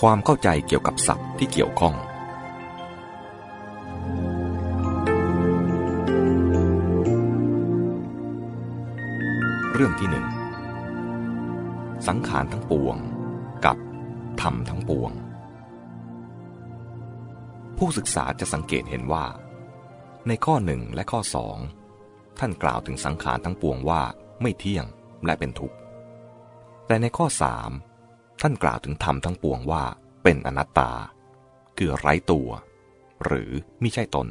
ความเข้าใจเกี่ยวกับศัพท์ที่เกี่ยวข้อง เรื่องที่หนึ่งสังขารทั้งปวงกับธรรมทั้งปวง ผู้ศึกษาจะสังเกตเห็นว่า ในข้อหนึ่งและข้อสองท่านกล่าวถึงสังขารทั้งปวงว่าไม่เที่ยงและเป็นทุกข์ แต่ในข้อสาม ท่านกล่าวถึงธรรมทั้งปวงว่าเป็นอนัตตา คือไร้ตัว หรือไมิใช่ตน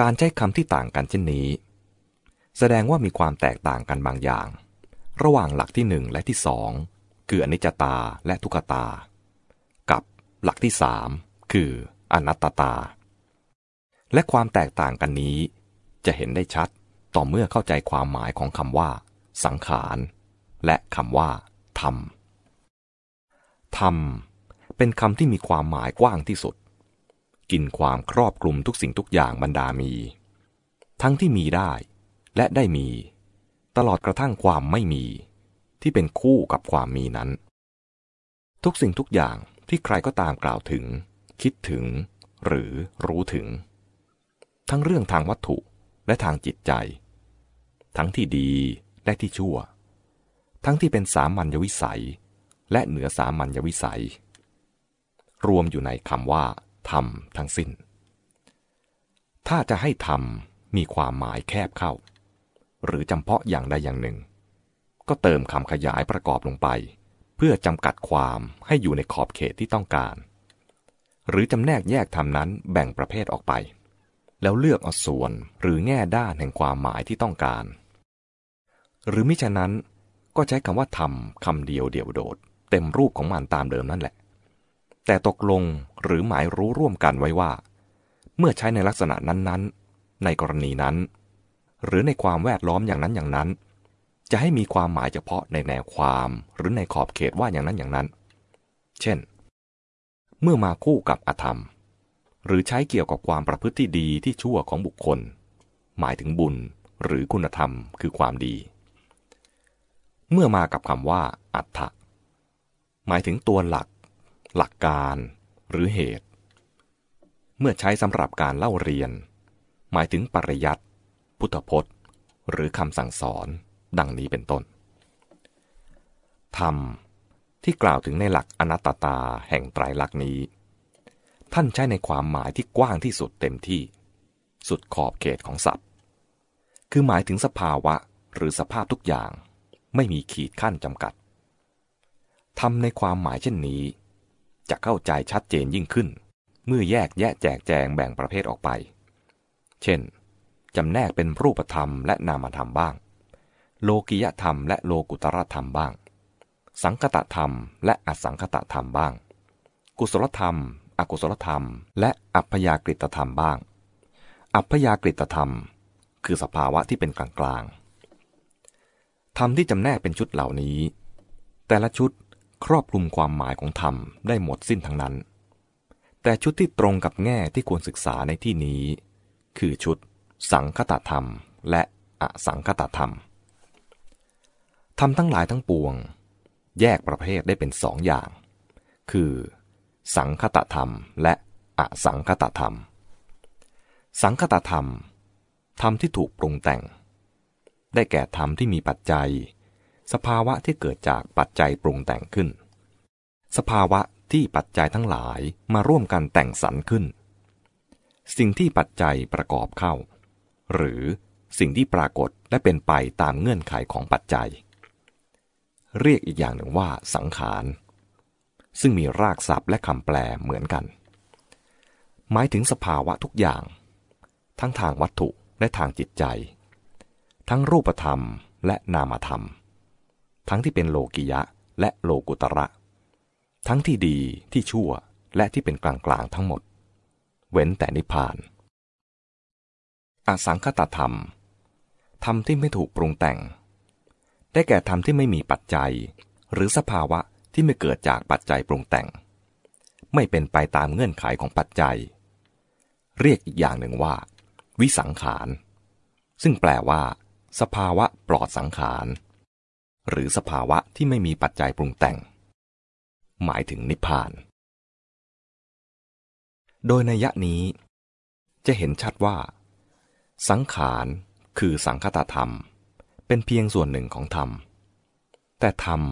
การใช้คำที่ต่างกันเช่นนี้ แสดงว่ามีความแตกต่างกันบางอย่าง ระหว่างหลักที่หนึ่งและที่สองคืออนิจจตาและทุกตา กับหลักที่สามคืออนัตตา และความแตกต่างกันนี้ จะเห็นได้ชัดต่อเมื่อเข้าใจความหมายของคำว่า สังขาร และคำว่า ธรรม ธรรม เป็นคำที่มีความหมายกว้างที่สุด กินความครอบคลุมทุกสิ่งทุกอย่างบรรดามี ทั้งที่มีได้ และได้มี ตลอดกระทั่งความไม่มี ที่เป็นคู่กับความมีนั้น ทุกสิ่งทุกอย่างที่ใครก็ตามกล่าวถึง คิดถึง หรือรู้ถึง ทั้งเรื่องทางวัตถุและทางจิตใจ ทั้งที่ดีและที่ชั่ว ทั้งที่เป็นสามัญวิสัย และเหนือสามัญวิสัย รวมอยู่ในคำว่าธรรมทั้งสิ้น ถ้าจะให้ธรรมมีความหมายแคบเข้า หรือจำเพาะอย่างใดอย่างหนึ่ง ก็เติมคำขยายประกอบลงไป เพื่อจำกัดความให้อยู่ในขอบเขตที่ต้องการ หรือจำแนกแยกธรรมนั้นแบ่งประเภทออกไป แล้วเลือกเอาส่วนหรือแง่ด้านแห่งความหมายที่ต้องการ หรือมิฉะนั้นก็ใช้คำว่าทำคำเดียวเดียวโดด เต็มรูปของมันตามเดิมนั่นแหละ แต่ตกลงหรือหมายรู้ร่วมกันไว้ว่า เมื่อใช้ในลักษณะนั้นๆ ในกรณีนั้น หรือในความแวดล้อมอย่างนั้นอย่างนั้น จะให้มีความหมายเฉพาะในแนวความหรือในขอบเขตว่าอย่างนั้นอย่างนั้น เช่น เมื่อมาคู่กับอธรรม หรือใช้เกี่ยวกับความประพฤติที่ดีที่ชั่วของบุคคล หมายถึงบุญหรือคุณธรรมคือความดี เมื่อมากับคำว่า อัตถะ หมายถึงตัวหลัก หลักการ หรือเหตุ เมื่อใช้สำหรับการเล่าเรียน หมายถึงปริยัติพุทธพจน์ หรือคำสั่งสอนดังนี้เป็นต้น ธรรมที่กล่าวถึงในหลักอนัตตาแห่งไตรลักษณ์นี้ ท่านใช้ในความหมายที่กว้างที่สุดเต็มที่ สุดขอบเขตของศัพท์ คือหมายถึงสภาวะหรือสภาพทุกอย่าง ไม่มีขีดขั้นจำกัด ทำในความหมายเช่นนี้ จะเข้าใจชัดเจนยิ่งขึ้น เมื่อแยกแยะแจกแจงแบ่งประเภทออกไป เช่นจำแนกเป็นรูปธรรมและนามธรรมบ้าง โลกิยธรรมและโลกุตรธรรมบ้าง สังคตธรรมและอสังคตธรรมบ้าง กุศลธรรม อกุศลธรรม และอัพยากฤตธรรมบ้าง อัพยากฤตธรรม คือสภาวะที่เป็นกลางกลางธรรมที่จำแนกเป็นชุดเหล่านี้ แต่ละชุด ครอบคลุมความหมายของธรรมได้หมดสิ้นทั้งนั้น แต่ชุดที่ตรงกับแง่ที่ควรศึกษาในที่นี้ คือชุดสังคตธรรม และอสังคตธรรม ธรรมทั้งหลายทั้งปวง แยกประเภทได้เป็นสองอย่าง คือ สังคตธรรม และอสังคตธรรม สังคตธรรม ธรรมที่ถูกปรุงแต่ง ได้แก่ธรรมที่มีปัจจัย สภาวะที่เกิดจากปัจจัยปรุงแต่งขึ้น สภาวะที่ปัจจัยทั้งหลายมาร่วมกันแต่งสรรขึ้น สิ่งที่ปัจจัยประกอบเข้า หรือสิ่งที่ปรากฏและเป็นไปตามเงื่อนไขของปัจจัย เรียกอีกอย่างหนึ่งว่าสังขาร ซึ่งมีรากศัพท์และคำแปลเหมือนกัน หมายถึงสภาวะทุกอย่าง ทั้งทางวัตถุและทางจิตใจ ทั้งรูปธรรมและนามธรรม ทั้งที่เป็นโลกิยะและโลกุตระ ทั้งที่ดีที่ชั่วและที่เป็นกลางกลางทั้งหมด เว้นแต่นิพพาน อสังคตธรรม ธรรมที่ไม่ถูกปรุงแต่ง ได้แก่ธรรมที่ไม่มีปัจจัย หรือสภาวะที่ไม่เกิดจากปัจจัยปรุงแต่ง ไม่เป็นไปตามเงื่อนไขของปัจจัย เรียกอีกอย่างหนึ่งว่า วิสังขาร ซึ่งแปลว่า สภาวะปลอดสังขาร หรือสภาวะที่ไม่มีปัจจัยปรุงแต่ง หมายถึงนิพพาน โดยในยะนี้ จะเห็นชัดว่า สังขารคือสังคตธรรม เป็นเพียงส่วนหนึ่งของธรรม แต่ธรรม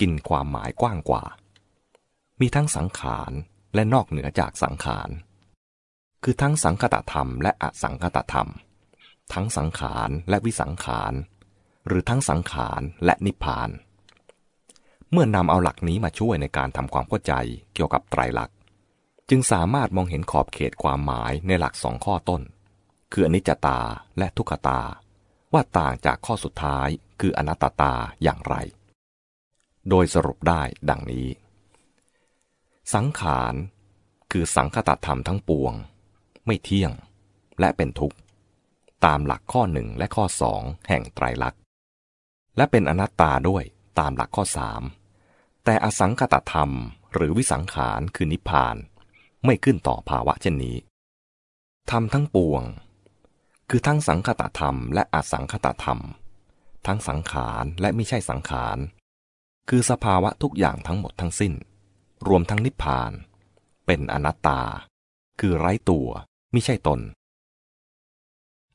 กินความหมายกว้างกว่า มีทั้งสังขารและนอกเหนือจากสังขาร คือทั้งสังคตธรรมและอสังคตธรรม ทั้งสังขารและวิสังขาร หรือทั้งสังขารและนิพพาน เมื่อนำเอาหลักนี้มาช่วยในการทำความเข้าใจเกี่ยวกับไตรลักษณ์ จึงสามารถมองเห็นขอบเขตความหมายในหลักสองข้อต้น คืออนิจจตาและทุกขตา ว่าต่างจากข้อสุดท้ายคืออนัตตาอย่างไร โดยสรุปได้ดังนี้ สังขารคือสังคตธรรมทั้งปวง ไม่เที่ยงและเป็นทุกข์ ตามหลักข้อหนึ่งและข้อสองแห่งไตรลักษณ์ และเป็นอนัตตาด้วยตามหลักข้อสามแต่อสังคตธรรม หรือวิสังขารคือนิพพาน ไม่ขึ้นต่อภาวะเช่นนี้ธรรมทั้งปวง คือทั้งสังคตธรรมและอสังคตธรรม ทั้งสังขารและไม่ใช่สังขาร คือสภาวะทุกอย่างทั้งหมดทั้งสิ้น รวมทั้งนิพพาน เป็นอนัตตา คือไร้ตัวไม่ใช่ตน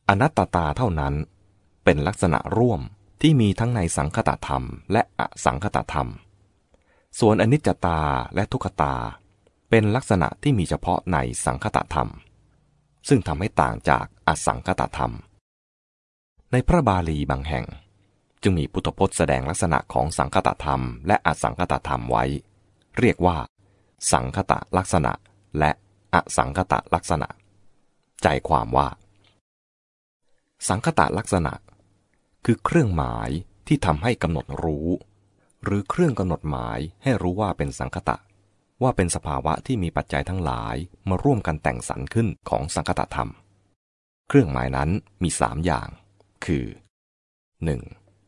อนัตตาเท่านั้น เป็นลักษณะร่วม ที่มีทั้งในสังคตธรรม และอสังคตธรรม ส่วนอนิจจตาและทุกขตา เป็นลักษณะที่มีเฉพาะในสังคตธรรม ซึ่งทำให้ต่างจากอสังคตธรรม ในพระบาลีบางแห่ง จึงมีพุทธพจน์แสดงลักษณะของสังคตธรรม และอสังคตธรรมไว้ เรียกว่า สังคตลักษณะ และอสังคตลักษณะ ใจความว่า สังคตลักษณะ คือเครื่องหมายที่ทำให้กำหนดรู้ หรือเครื่องกำหนดหมายให้รู้ว่าเป็นสังคตะ ว่าเป็นสภาวะที่มีปัจจัยทั้งหลายมาร่วมกันแต่งสรรขึ้นของสังคตธรรม เครื่องหมายนั้นมีสามอย่าง คือ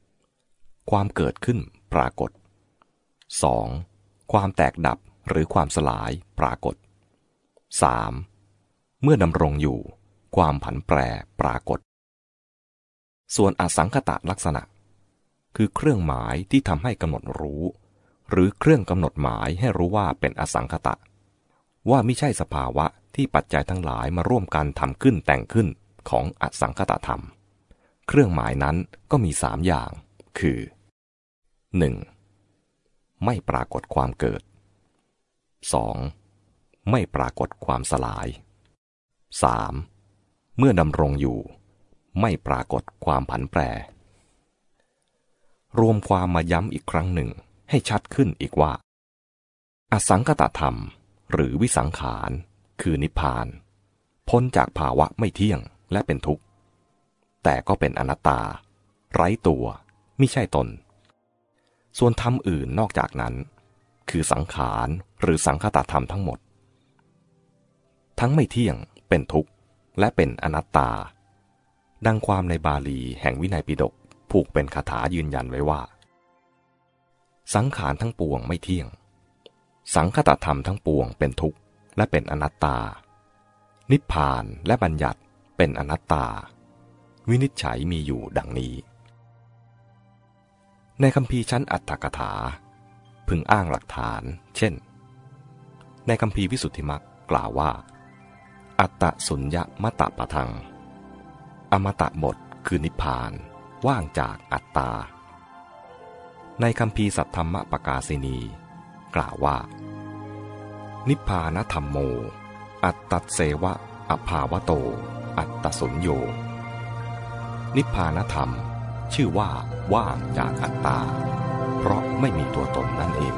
1. ความเกิดขึ้นปรากฏ 2. ความแตกดับหรือความสลายปรากฏ 3. เมื่อดำรงอยู่ ความผันแปรปรากฏ ส่วนอสังคตะลักษณะ คือเครื่องหมายที่ทำให้กำหนดรู้ หรือเครื่องกำหนดหมายให้รู้ว่าเป็นอสังคตะ ว่าไม่ใช่สภาวะที่ปัจจัยทั้งหลายมาร่วมกันทำขึ้นแต่งขึ้นของอสังคตธรรม เครื่องหมายนั้นก็มีสามอย่าง คือ 1. ไม่ปรากฏความเกิด 2. ไม่ปรากฏความสลาย 3. เมื่อดำรงอยู่ ไม่ปรากฏความผันแปร รวมความมาย้ำอีกครั้งหนึ่งให้ชัดขึ้นอีกว่า อสังกตธรรมหรือวิสังขาร คือนิพพาน พ้นจากภาวะไม่เที่ยงและเป็นทุกข์ แต่ก็เป็นอนัตตา ไร้ตัวไม่ใช่ตน ส่วนธรรมอื่นนอกจากนั้น คือสังขารหรือสังคตธรรมทั้งหมด ทั้งไม่เที่ยงเป็นทุกข์ และเป็นอนัตตา ดังความในบาลีแห่งวินัยปิฎกผูกเป็นคาถายืนยันไว้ว่า สังขารทั้งปวงไม่เที่ยง สังคตธรรมทั้งปวงเป็นทุกข์และเป็นอนัตตา นิพพานและบัญญัติเป็นอนัตตา วินิจฉัยมีอยู่ดังนี้ ในคำพีชั้นอัตถกถา พึงอ้างหลักฐาน เช่น ในคำพีวิสุทธิมักกล่าวว่า อัตตสุญญมตะปะทัง อมตะบทคือนิพพาน ว่างจากอัตตา ในคำพีสัทธรรมปกาศินี กล่าวว่า นิพพานธรรมโม อัตตเสวะอภาวโต อัตตสุญโย นิพพานธรรม ชื่อว่าว่างจากอัตตา เพราะไม่มีตัวตนนั่นเอง